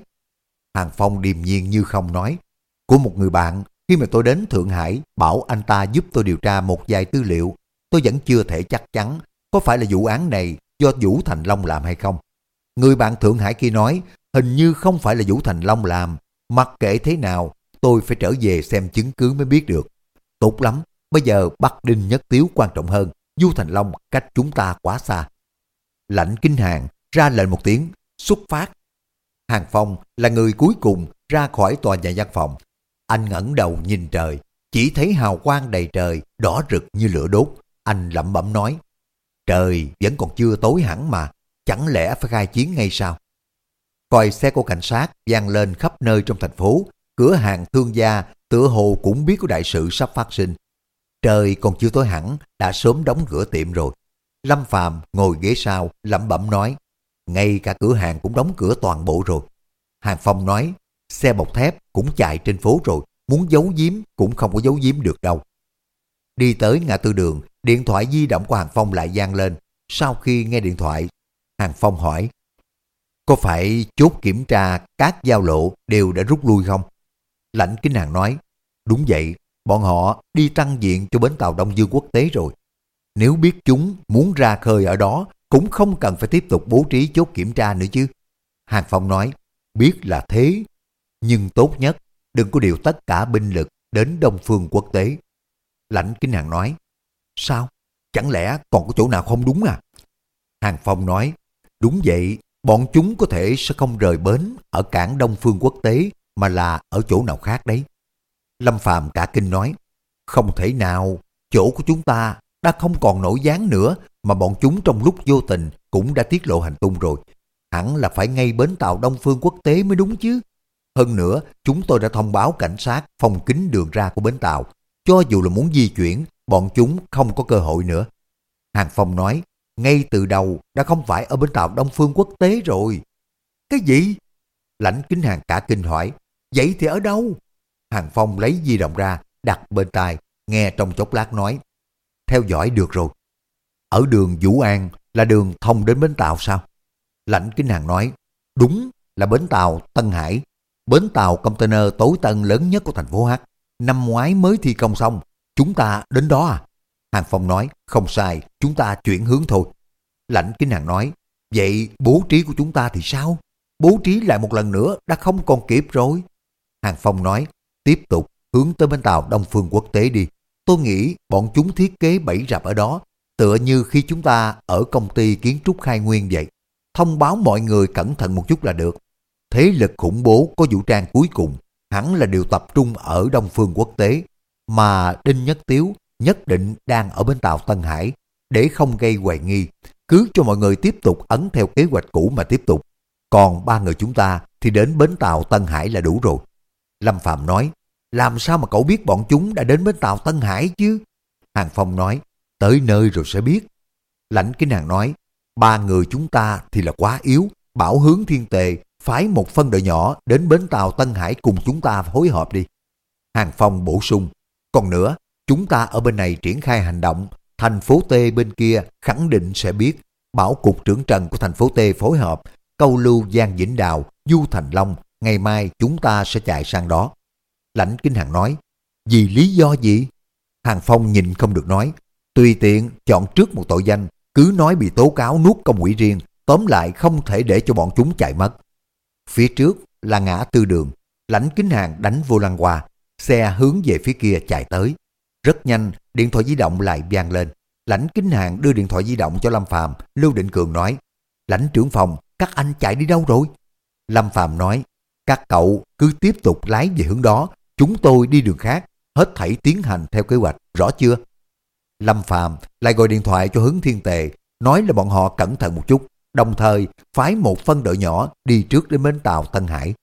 Hàng Phong điềm nhiên như không nói. Của một người bạn, khi mà tôi đến Thượng Hải, bảo anh ta giúp tôi điều tra một vài tư liệu, tôi vẫn chưa thể chắc chắn có phải là vụ án này do Vũ Thành Long làm hay không. Người bạn Thượng Hải kia nói, hình như không phải là Vũ Thành Long làm, mặc kệ thế nào, tôi phải trở về xem chứng cứ mới biết được. Tốt lắm, bây giờ bắc Đinh Nhất Tiếu quan trọng hơn, Du Thành Long cách chúng ta quá xa. Lãnh Kinh Hàng ra lệnh một tiếng, xuất phát. Hàng Phong là người cuối cùng ra khỏi tòa nhà văn phòng. Anh ngẩng đầu nhìn trời, chỉ thấy hào quang đầy trời, đỏ rực như lửa đốt. Anh lẩm bẩm nói, trời vẫn còn chưa tối hẳn mà, chẳng lẽ phải khai chiến ngay sao? Coi xe của cảnh sát vang lên khắp nơi trong thành phố, cửa hàng thương gia tựa hồ cũng biết có đại sự sắp phát sinh. Trời còn chưa tối hẳn, đã sớm đóng cửa tiệm rồi. Lâm Phàm ngồi ghế sau, lẩm bẩm nói, ngay cả cửa hàng cũng đóng cửa toàn bộ rồi. Hàng Phong nói, xe bọc thép cũng chạy trên phố rồi, muốn giấu giếm cũng không có giấu giếm được đâu. Đi tới ngã tư đường, điện thoại di động của Hàng Phong lại gian lên. Sau khi nghe điện thoại, Hàng Phong hỏi, có phải chốt kiểm tra các giao lộ đều đã rút lui không? Lãnh Kính Hàng nói, đúng vậy, bọn họ đi tăng diện cho bến tàu Đông Dương quốc tế rồi. Nếu biết chúng muốn ra khơi ở đó, cũng không cần phải tiếp tục bố trí chốt kiểm tra nữa chứ. Hàng Phong nói, biết là thế, nhưng tốt nhất đừng có điều tất cả binh lực đến Đông Phương quốc tế. Lãnh Kinh Hàng nói, sao? Chẳng lẽ còn có chỗ nào không đúng à? Hàng Phong nói, đúng vậy, bọn chúng có thể sẽ không rời bến ở cảng Đông Phương quốc tế mà là ở chỗ nào khác đấy. Lâm Phàm cả kinh nói, không thể nào, chỗ của chúng ta đã không còn nổi dáng nữa mà bọn chúng trong lúc vô tình cũng đã tiết lộ hành tung rồi. Hẳn là phải ngay bến tàu Đông Phương Quốc tế mới đúng chứ. Hơn nữa, chúng tôi đã thông báo cảnh sát phong kính đường ra của bến tàu. Cho dù là muốn di chuyển, bọn chúng không có cơ hội nữa. Hàng Phong nói, ngay từ đầu đã không phải ở bến tàu Đông Phương Quốc tế rồi. Cái gì? Lãnh kính hàng cả kinh hỏi, vậy thì ở đâu? Hàng Phong lấy di động ra, đặt bên tai, nghe trong chốc lát nói, theo dõi được rồi. Ở đường Vũ An là đường thông đến bến tàu sao? Lãnh kính hàng nói, đúng là bến tàu Tân Hải, bến tàu container tối tân lớn nhất của thành phố H. Năm ngoái mới thi công xong, chúng ta đến đó à? Hàng Phong nói, không sai, chúng ta chuyển hướng thôi. Lãnh kính hàng nói, vậy bố trí của chúng ta thì sao? Bố trí lại một lần nữa đã không còn kịp rồi. Hàng Phong nói, tiếp tục hướng tới bến tàu Đông Phương Quốc tế đi. Tôi nghĩ bọn chúng thiết kế bẫy rập ở đó, tựa như khi chúng ta ở công ty kiến trúc khai nguyên vậy. Thông báo mọi người cẩn thận một chút là được. Thế lực khủng bố có vũ trang cuối cùng hẳn là đều tập trung ở Đông Phương Quốc tế, mà Đinh Nhất Tiếu nhất định đang ở bên tàu Tân Hải để không gây hoài nghi, cứ cho mọi người tiếp tục ấn theo kế hoạch cũ mà tiếp tục. Còn ba người chúng ta thì đến bến tàu Tân Hải là đủ rồi. Lâm Phạm nói, làm sao mà cậu biết bọn chúng đã đến bến tàu Tân Hải chứ? Hàng Phong nói, tới nơi rồi sẽ biết. Lãnh kinh hàng nói, ba người chúng ta thì là quá yếu, bảo hướng thiên tề, phái một phân đội nhỏ đến bến tàu Tân Hải cùng chúng ta phối hợp đi. Hàng Phong bổ sung, còn nữa, chúng ta ở bên này triển khai hành động, thành phố T bên kia khẳng định sẽ biết, bảo cục trưởng trần của thành phố T phối hợp, câu lưu Giang Vĩnh Đào, Du Thành Long, ngày mai chúng ta sẽ chạy sang đó. Lãnh Kinh Hàng nói, vì lý do gì? Hàng Phong nhìn không được nói, tùy tiện chọn trước một tội danh, cứ nói bị tố cáo nuốt công quỹ riêng, tóm lại không thể để cho bọn chúng chạy mất. Phía trước là ngã tư đường, lãnh kính hàng đánh vô lăng qua, xe hướng về phía kia chạy tới. Rất nhanh, điện thoại di động lại vang lên. Lãnh kính hàng đưa điện thoại di động cho Lâm Phàm Lưu Định Cường nói, lãnh trưởng phòng, các anh chạy đi đâu rồi? Lâm Phàm nói, các cậu cứ tiếp tục lái về hướng đó, chúng tôi đi đường khác, hết thảy tiến hành theo kế hoạch, rõ chưa? Lâm Phàm lại gọi điện thoại cho hướng thiên tề, nói là bọn họ cẩn thận một chút, đồng thời phái một phân đội nhỏ đi trước đến bến tàu Tân Hải.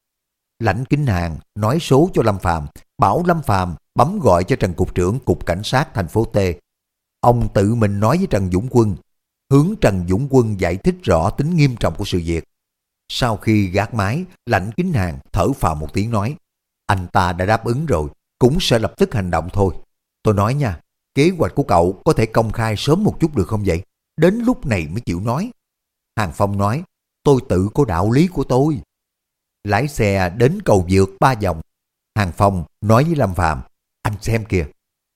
Lãnh Kính Hàng nói số cho Lâm Phàm, bảo Lâm Phàm bấm gọi cho Trần Cục trưởng Cục Cảnh sát thành phố T. Ông tự mình nói với Trần Dũng Quân, hướng Trần Dũng Quân giải thích rõ tính nghiêm trọng của sự việc. Sau khi gác mái Lãnh Kính Hàng thở phào một tiếng nói, anh ta đã đáp ứng rồi, cũng sẽ lập tức hành động thôi. Tôi nói nha, kế hoạch của cậu có thể công khai sớm một chút được không vậy? Đến lúc này mới chịu nói. Hàng Phong nói, tôi tự có đạo lý của tôi. Lái xe đến cầu vượt ba vòng. Hàng Phong nói với Lâm Phạm, anh xem kìa.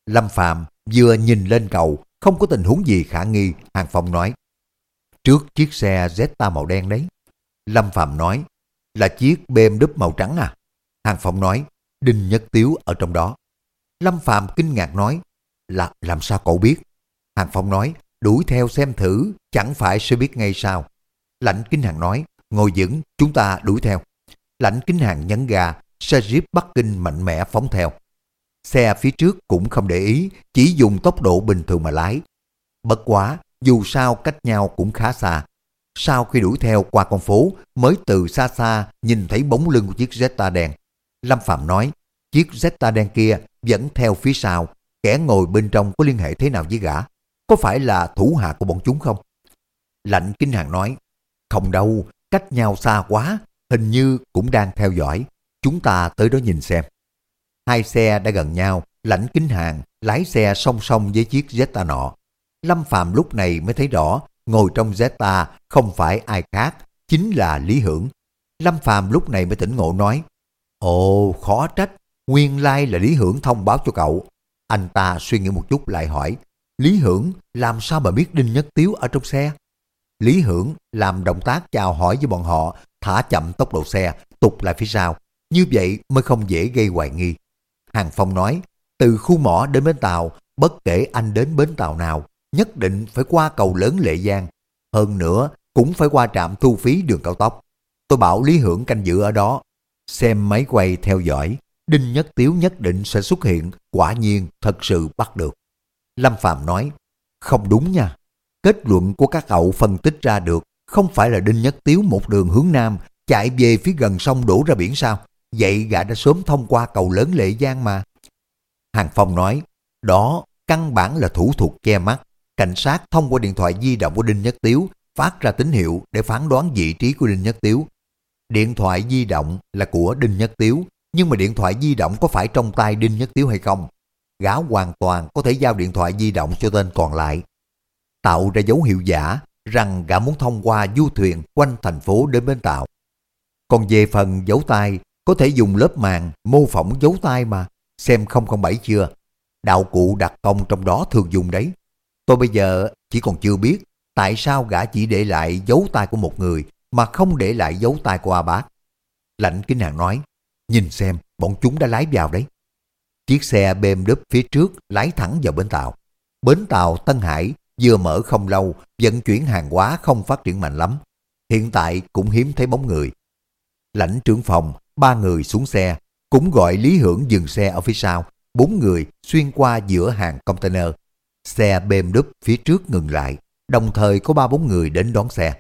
Lâm Phạm vừa nhìn lên cầu, không có tình huống gì khả nghi, Hàng Phong nói. Trước chiếc xe Zeta màu đen đấy. Lâm Phạm nói, là chiếc BMW màu trắng à? Hàng Phong nói, Đinh Nhất Tiếu ở trong đó. Lâm Phạm kinh ngạc nói, là làm sao cậu biết? Hàng Phong nói, đuổi theo xem thử, chẳng phải sẽ biết ngay sao. Lãnh kinh Hàng nói, ngồi vững, chúng ta đuổi theo. Lãnh kinh Hàng nhấn ga, xe Jeep Bắc Kinh mạnh mẽ phóng theo. Xe phía trước cũng không để ý, chỉ dùng tốc độ bình thường mà lái. Bất quá, dù sao cách nhau cũng khá xa. Sau khi đuổi theo qua con phố, mới từ xa xa nhìn thấy bóng lưng của chiếc zeta đen. Lâm Phạm nói, chiếc zeta đen kia vẫn theo phía sau, kẻ ngồi bên trong có liên hệ thế nào với gã? Có phải là thủ hạ của bọn chúng không? Lạnh Kinh Hàng nói, không đâu, cách nhau xa quá, hình như cũng đang theo dõi. Chúng ta tới đó nhìn xem. Hai xe đã gần nhau, lãnh kính hàng, lái xe song song với chiếc zeta nọ. Lâm Phạm lúc này mới thấy rõ, ngồi trong Zeta không phải ai khác, chính là Lý Hưởng. Lâm phàm lúc này mới tỉnh ngộ nói, Ồ, khó trách, nguyên lai là Lý Hưởng thông báo cho cậu. Anh ta suy nghĩ một chút lại hỏi, Lý Hưởng làm sao mà biết Đinh Nhất Tiếu ở trong xe? Lý Hưởng làm động tác chào hỏi với bọn họ, thả chậm tốc độ xe, tục lại phía sau. Như vậy mới không dễ gây hoài nghi. Hàng Phong nói, từ khu mỏ đến bến tàu, bất kể anh đến bến tàu nào, nhất định phải qua cầu lớn Lệ Giang. Hơn nữa, cũng phải qua trạm thu phí đường cao tốc. Tôi bảo Lý Hưởng canh giữ ở đó, xem máy quay theo dõi. Đinh Nhất Tiếu nhất định sẽ xuất hiện, quả nhiên thật sự bắt được. Lâm Phạm nói, Không đúng nha. Kết luận của các cậu phân tích ra được không phải là Đinh Nhất Tiếu một đường hướng Nam chạy về phía gần sông đổ ra biển sao? Vậy gã đã sớm thông qua cầu lớn Lệ Giang mà. Hàng Phong nói, đó căn bản là thủ thuật che mắt. Cảnh sát thông qua điện thoại di động của Đinh Nhất Tiếu phát ra tín hiệu để phán đoán vị trí của Đinh Nhất Tiếu. Điện thoại di động là của Đinh Nhất Tiếu, nhưng mà điện thoại di động có phải trong tay Đinh Nhất Tiếu hay không? Gã hoàn toàn có thể giao điện thoại di động cho tên còn lại. Tạo ra dấu hiệu giả rằng gã muốn thông qua du thuyền quanh thành phố đến bến tàu. Còn về phần dấu tay, có thể dùng lớp màng mô phỏng dấu tay mà. Xem 007 chưa? Đạo cụ đặt công trong đó thường dùng đấy. Tôi bây giờ chỉ còn chưa biết tại sao gã chỉ để lại dấu tay của một người mà không để lại dấu tay của A Bác. Lãnh kính hàng nói, nhìn xem bọn chúng đã lái vào đấy. Chiếc xe BMW phía trước lái thẳng vào bến tàu. Bến tàu Tân Hải vừa mở không lâu, vận chuyển hàng hóa không phát triển mạnh lắm. Hiện tại cũng hiếm thấy bóng người. Lãnh trưởng phòng, ba người xuống xe, cũng gọi Lý Hưởng dừng xe ở phía sau, bốn người xuyên qua giữa hàng container. Xe BMW phía trước ngừng lại, đồng thời có ba bốn người đến đón xe.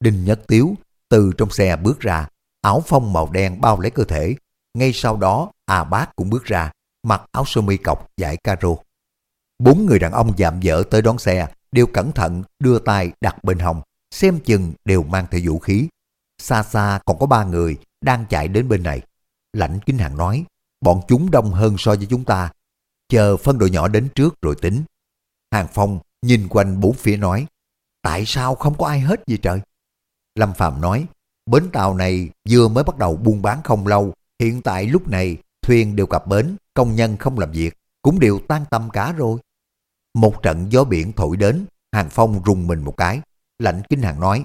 Đinh Nhất Tiếu từ trong xe bước ra, áo phong màu đen bao lấy cơ thể. Ngay sau đó, A Bác cũng bước ra, mặc áo sơ mi cọc dải caro. Bốn người đàn ông dạm dở tới đón xe, đều cẩn thận đưa tay đặt bên hông, xem chừng đều mang theo vũ khí. Xa xa còn có ba người đang chạy đến bên này. Lãnh Kính Hàng nói, bọn chúng đông hơn so với chúng ta. Chờ phân đội nhỏ đến trước rồi tính. Hàng Phong nhìn quanh bốn phía nói, tại sao không có ai hết vậy trời? Lâm Phạm nói, bến tàu này vừa mới bắt đầu buôn bán không lâu, hiện tại lúc này thuyền đều cập bến, công nhân không làm việc, cũng đều tan tâm cả rồi. Một trận gió biển thổi đến, Hàng Phong rùng mình một cái. Lạnh kinh hàng nói,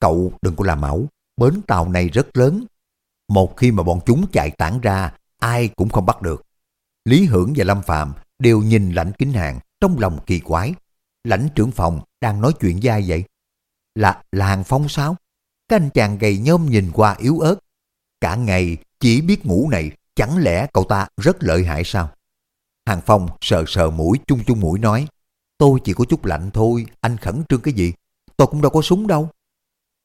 cậu đừng có làm mẫu, bến tàu này rất lớn. Một khi mà bọn chúng chạy tản ra, ai cũng không bắt được. Lý Hưởng và Lâm Phạm đều nhìn lãnh kính hàng trong lòng kỳ quái. Lãnh trưởng phòng đang nói chuyện dai vậy? Là, là Hàng Phong sao? các anh chàng gầy nhôm nhìn qua yếu ớt. Cả ngày chỉ biết ngủ này, chẳng lẽ cậu ta rất lợi hại sao? Hàng Phong sờ sờ mũi chung chung mũi nói, tôi chỉ có chút lạnh thôi, anh khẩn trương cái gì? Tôi cũng đâu có súng đâu.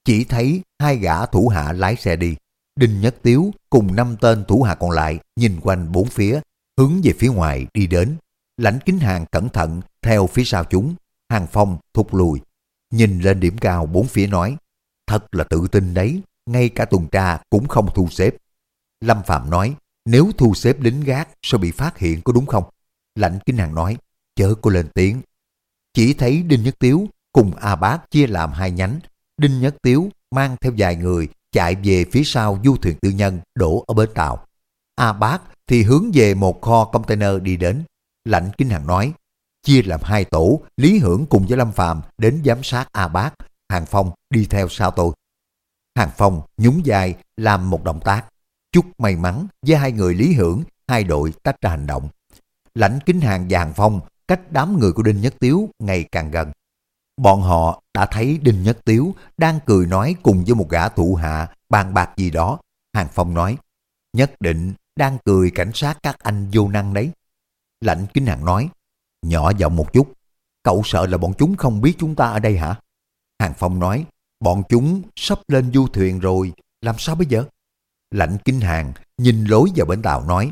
Chỉ thấy hai gã thủ hạ lái xe đi. Đinh Nhất Tiếu cùng năm tên thủ hạ còn lại nhìn quanh bốn phía, hướng về phía ngoài đi đến. Lãnh kính hàng cẩn thận theo phía sau chúng. Hàng Phong thụt lùi, nhìn lên điểm cao bốn phía nói, thật là tự tin đấy, ngay cả tuần tra cũng không thu xếp. Lâm Phạm nói, nếu thu xếp lính gác sẽ bị phát hiện có đúng không? Lãnh kính Hàng nói, chớ có lên tiếng. Chỉ thấy Đinh Nhất Tiếu cùng A Bác chia làm hai nhánh. Đinh Nhất Tiếu mang theo vài người chạy về phía sau du thuyền tư nhân đổ ở bến tàu. A Bác thì hướng về một kho container đi đến. Lãnh Kinh Hàng nói, chia làm hai tổ, Lý Hưởng cùng với Lâm Phạm đến giám sát A Bác, Hàng Phong đi theo sau tôi. Hàng Phong nhún vai làm một động tác. Chúc may mắn với hai người Lý Hưởng, hai đội tách ra hành động. Lãnh kính hàng và Hàng Phong cách đám người của Đinh Nhất Tiếu ngày càng gần. Bọn họ đã thấy Đinh Nhất Tiếu đang cười nói cùng với một gã thủ hạ bàn bạc gì đó. Hàng Phong nói, nhất định đang cười cảnh sát các anh vô năng đấy lạnh kính hàng nói, nhỏ giọng một chút, cậu sợ là bọn chúng không biết chúng ta ở đây hả? Hàng Phong nói, bọn chúng sắp lên du thuyền rồi, làm sao bây giờ? Lạnh kinh hàng nhìn lối vào bến tàu nói,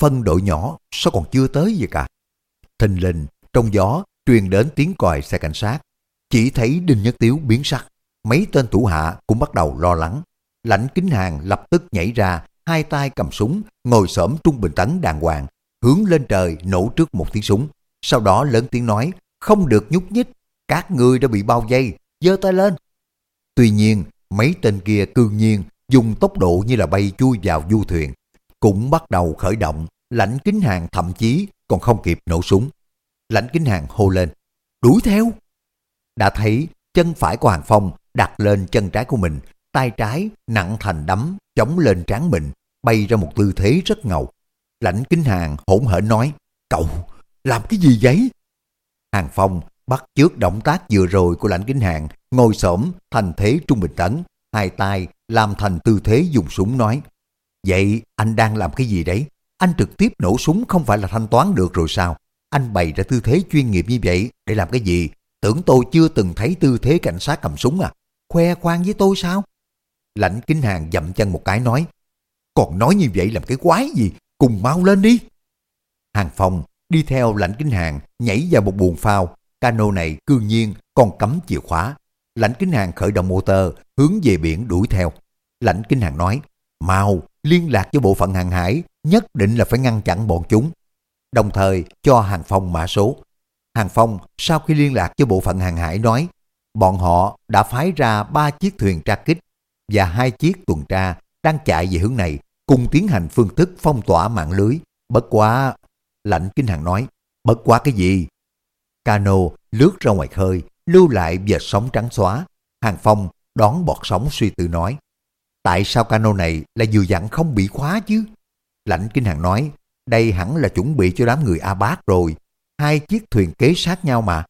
phân đội nhỏ sao còn chưa tới vậy cả. Thình lình, trong gió truyền đến tiếng còi xe cảnh sát. Chỉ thấy Đinh Nhất Tiếu biến sắc, mấy tên thủ hạ cũng bắt đầu lo lắng. Lãnh kính hàng lập tức nhảy ra, hai tay cầm súng, ngồi xổm trung bình tấn đàng hoàng, hướng lên trời nổ trước một tiếng súng. Sau đó lớn tiếng nói, không được nhúc nhích, các ngươi đã bị bao vây, giơ tay lên. Tuy nhiên, mấy tên kia cương nhiên dùng tốc độ như là bay chui vào du thuyền, cũng bắt đầu khởi động, lãnh kính hàng thậm chí còn không kịp nổ súng. Lãnh kính hàng hô lên, đuổi theo. Đã thấy chân phải của Hàng Phong đặt lên chân trái của mình, tay trái nặng thành đấm chống lên trán mình, bay ra một tư thế rất ngầu. Lãnh kính hàng hỗn hển nói, cậu, làm cái gì vậy? Hàng Phong bắt trước động tác vừa rồi của lãnh kính hàng, ngồi xổm thành thế trung bình tấn, hai tay làm thành tư thế dùng súng nói. Vậy anh đang làm cái gì đấy? Anh trực tiếp nổ súng không phải là thanh toán được rồi sao? anh bày ra tư thế chuyên nghiệp như vậy để làm cái gì? Tưởng tôi chưa từng thấy tư thế cảnh sát cầm súng à? Khoe khoang với tôi sao? Lãnh kính hàng dậm chân một cái nói, còn nói như vậy làm cái quái gì, cùng mau lên đi. Hàng Phong đi theo lãnh kính hàng nhảy vào một buồng phao, cano này cương nhiên còn cắm chìa khóa. Lãnh kính hàng khởi động motor hướng về biển đuổi theo. Lãnh kính hàng nói, mau liên lạc với bộ phận hàng hải, nhất định là phải ngăn chặn bọn chúng. Đồng thời cho Hàng Phong mã số. Hàng Phong sau khi liên lạc với bộ phận hàng hải nói, bọn họ đã phái ra ba chiếc thuyền tra kích và hai chiếc tuần tra đang chạy về hướng này cùng tiến hành phương thức phong tỏa mạng lưới. Bất quá, lãnh kinh hàng nói, bất quá cái gì? Cano lướt ra ngoài khơi, lưu lại vệt sóng trắng xóa. Hàng Phong đón bọt sóng suy tư nói, tại sao cano này là vừa dặn không bị khóa chứ? Lãnh Kinh Hàng nói, đây hẳn là chuẩn bị cho đám người a bát rồi, hai chiếc thuyền kế sát nhau mà.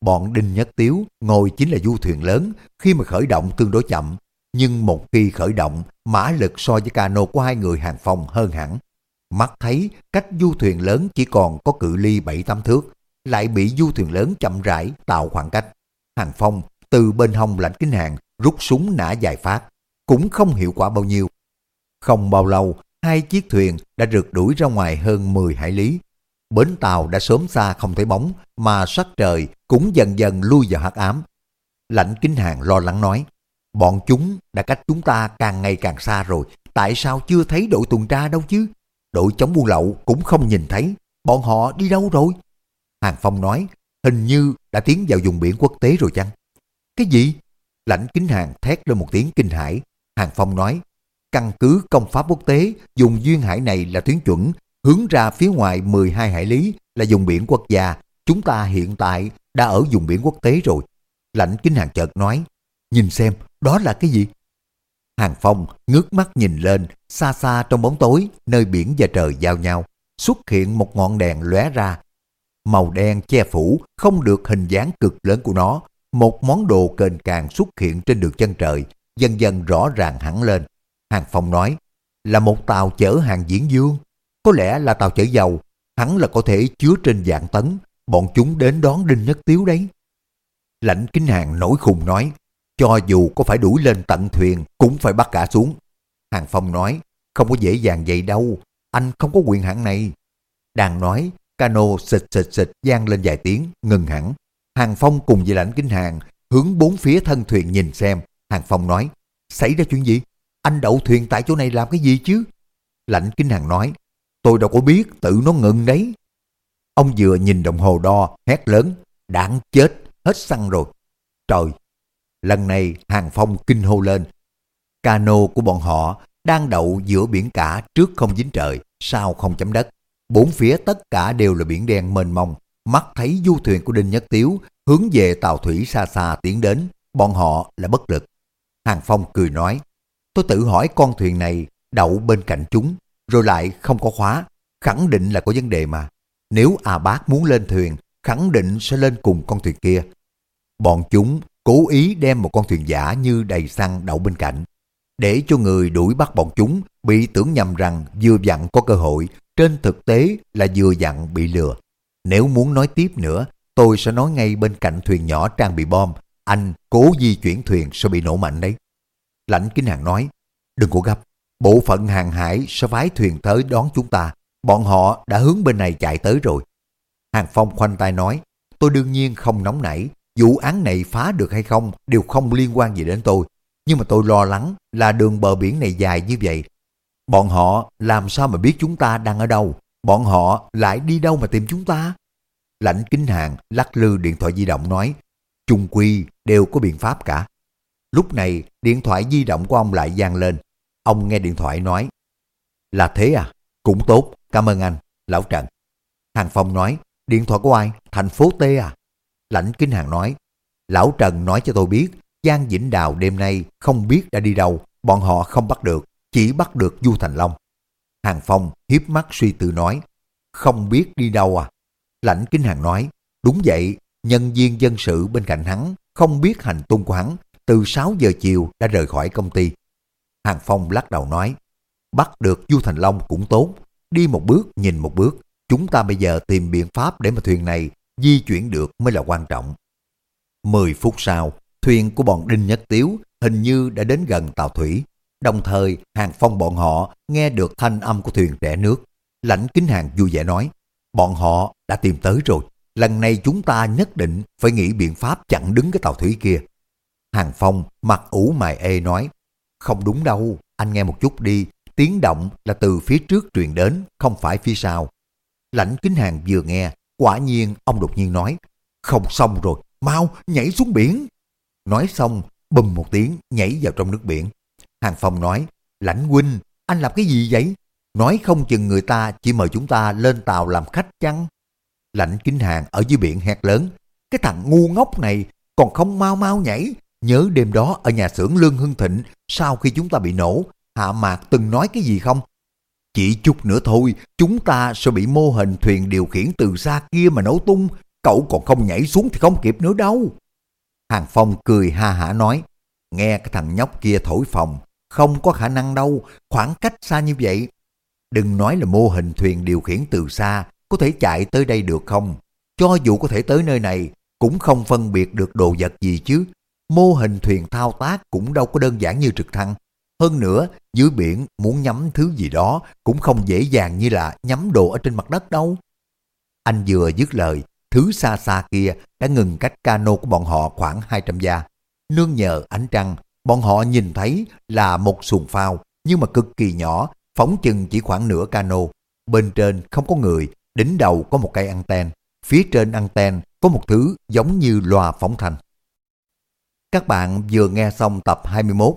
Bọn Đinh Nhất Tiếu ngồi chính là du thuyền lớn khi mà khởi động tương đối chậm, nhưng một khi khởi động, mã lực so với cano của hai người hàng phòng hơn hẳn. Mắt thấy cách du thuyền lớn chỉ còn có cự ly 7-8 thước, lại bị du thuyền lớn chậm rãi tạo khoảng cách. Hàng phong từ bên hông lãnh kính hàng rút súng nã dài phát, cũng không hiệu quả bao nhiêu. Không bao lâu, hai chiếc thuyền đã rượt đuổi ra ngoài hơn 10 hải lý. Bến tàu đã sớm xa không thấy bóng, mà sắc trời cũng dần dần lui vào hắc ám. Lãnh kính hàng lo lắng nói, bọn chúng đã cách chúng ta càng ngày càng xa rồi, tại sao chưa thấy đội tuần tra đâu chứ? Đội chống buôn lậu cũng không nhìn thấy, bọn họ đi đâu rồi? Hàng Phong nói, hình như đã tiến vào vùng biển quốc tế rồi chăng? Cái gì? Lãnh kính hàng thét lên một tiếng kinh hãi. Hàng Phong nói, căn cứ công pháp quốc tế, dùng duyên hải này là tuyến chuẩn, hướng ra phía ngoài 12 hải lý là vùng biển quốc gia. Chúng ta hiện tại đã ở vùng biển quốc tế rồi. Lãnh kính hàng chợt nói, nhìn xem, đó là cái gì? Hàng Phong ngước mắt nhìn lên, xa xa trong bóng tối, nơi biển và trời giao nhau, xuất hiện một ngọn đèn lóe ra. Màu đen che phủ, không được hình dáng cực lớn của nó. Một món đồ kền càng xuất hiện trên đường chân trời, dần dần rõ ràng hẳn lên. Hàng Phong nói, là một tàu chở hàng diễn dương. Có lẽ là tàu chở dầu, hắn là có thể chứa trên dạng tấn. Bọn chúng đến đón Đinh Nhất Tiếu đấy. Lãnh kinh Hàng nổi khùng nói, cho dù có phải đuổi lên tận thuyền cũng phải bắt cả xuống. Hàng Phong nói, không có dễ dàng vậy đâu, anh không có quyền hạn này. Đang nói, cano xịt xịt xịt gian lên vài tiếng, ngừng hẳn. Hàng Phong cùng với lãnh kính hàng hướng bốn phía thân thuyền nhìn xem. Hàng Phong nói, xảy ra chuyện gì? Anh đậu thuyền tại chỗ này làm cái gì chứ? Lãnh kính hàng nói, tôi đâu có biết, tự nó ngừng đấy. Ông vừa nhìn đồng hồ đo, hét lớn, đạn chết, hết xăng rồi. Trời, Lần này Hàng Phong kinh hô lên. Cano của bọn họ đang đậu giữa biển cả trước không dính trời, sau không chấm đất. Bốn phía tất cả đều là biển đen mênh mông. Mắt thấy du thuyền của Đinh Nhất Tiếu hướng về tàu thủy xa xa tiến đến, bọn họ là bất lực. Hàng Phong cười nói, tôi tự hỏi con thuyền này đậu bên cạnh chúng, rồi lại không có khóa, khẳng định là có vấn đề mà. Nếu A Bác muốn lên thuyền, khẳng định sẽ lên cùng con thuyền kia. Bọn chúng cố ý đem một con thuyền giả như đầy xăng đậu bên cạnh, để cho người đuổi bắt bọn chúng bị tưởng nhầm rằng vừa dặn có cơ hội, trên thực tế là vừa dặn bị lừa. Nếu muốn nói tiếp nữa, tôi sẽ nói ngay bên cạnh thuyền nhỏ trang bị bom, anh cố di chuyển thuyền sẽ bị nổ mạnh đấy. Lãnh Kính Hàng nói, đừng có gấp, bộ phận hàng hải sẽ phái thuyền tới đón chúng ta, bọn họ đã hướng bên này chạy tới rồi. Hàng Phong khoanh tay nói, tôi đương nhiên không nóng nảy, Vụ án này phá được hay không đều không liên quan gì đến tôi. Nhưng mà tôi lo lắng là đường bờ biển này dài như vậy. Bọn họ làm sao mà biết chúng ta đang ở đâu? Bọn họ lại đi đâu mà tìm chúng ta? Lãnh kính hàng lắc lư điện thoại di động nói chung quy đều có biện pháp cả. Lúc này điện thoại di động của ông lại vang lên. Ông nghe điện thoại nói Là thế à? Cũng tốt, cảm ơn anh, lão Trần. Hàng Phong nói Điện thoại của ai? Thành phố T à? Lãnh Kinh Hàng nói, Lão Trần nói cho tôi biết, Giang Vĩnh Đào đêm nay không biết đã đi đâu, bọn họ không bắt được, chỉ bắt được Du Thành Long. Hàng Phong hiếp mắt suy tư nói, không biết đi đâu à? Lãnh Kinh Hàng nói, đúng vậy, nhân viên dân sự bên cạnh hắn không biết hành tung của hắn, từ 6 giờ chiều đã rời khỏi công ty. Hàng Phong lắc đầu nói, bắt được Du Thành Long cũng tốt, đi một bước nhìn một bước, chúng ta bây giờ tìm biện pháp để mà thuyền này di chuyển được mới là quan trọng. 10 phút sau, thuyền của bọn Đinh Nhất Tiếu hình như đã đến gần tàu thủy. Đồng thời, hàng phong bọn họ nghe được thanh âm của thuyền trẻ nước. Lãnh kính hàng vui vẻ nói, bọn họ đã tìm tới rồi. Lần này chúng ta nhất định phải nghĩ biện pháp chặn đứng cái tàu thủy kia. Hàng Phong mặt ủ mày ê nói, không đúng đâu, anh nghe một chút đi, tiếng động là từ phía trước truyền đến, không phải phía sau. Lãnh kính hàng vừa nghe, quả nhiên ông đột nhiên nói, không xong rồi, mau nhảy xuống biển. Nói xong, bùm một tiếng nhảy vào trong nước biển. Hàng Phong nói, lãnh huynh, anh làm cái gì vậy? Nói không chừng người ta chỉ mời chúng ta lên tàu làm khách chăng? Lãnh kính hàng ở dưới biển hét lớn, cái thằng ngu ngốc này còn không mau mau nhảy. Nhớ đêm đó ở nhà xưởng Lương Hưng Thịnh, sau khi chúng ta bị nổ, Hạ Mạc từng nói cái gì không? Chỉ chút nữa thôi, chúng ta sẽ bị mô hình thuyền điều khiển từ xa kia mà nổ tung, cậu còn không nhảy xuống thì không kịp nữa đâu. Hàng Phong cười ha hả nói, nghe cái thằng nhóc kia thổi phòng, không có khả năng đâu, khoảng cách xa như vậy. Đừng nói là mô hình thuyền điều khiển từ xa, có thể chạy tới đây được không? Cho dù có thể tới nơi này, cũng không phân biệt được đồ vật gì chứ. Mô hình thuyền thao tác cũng đâu có đơn giản như trực thăng. Hơn nữa, dưới biển muốn nhắm thứ gì đó cũng không dễ dàng như là nhắm đồ ở trên mặt đất đâu. Anh vừa dứt lời, thứ xa xa kia đã ngừng cách cano của bọn họ khoảng 200 gia. Nương nhờ ánh trăng, bọn họ nhìn thấy là một xuồng phao nhưng mà cực kỳ nhỏ, phóng chừng chỉ khoảng nửa cano. Bên trên không có người, đỉnh đầu có một cây anten, phía trên anten có một thứ giống như loa phóng thanh. Các bạn vừa nghe xong tập 21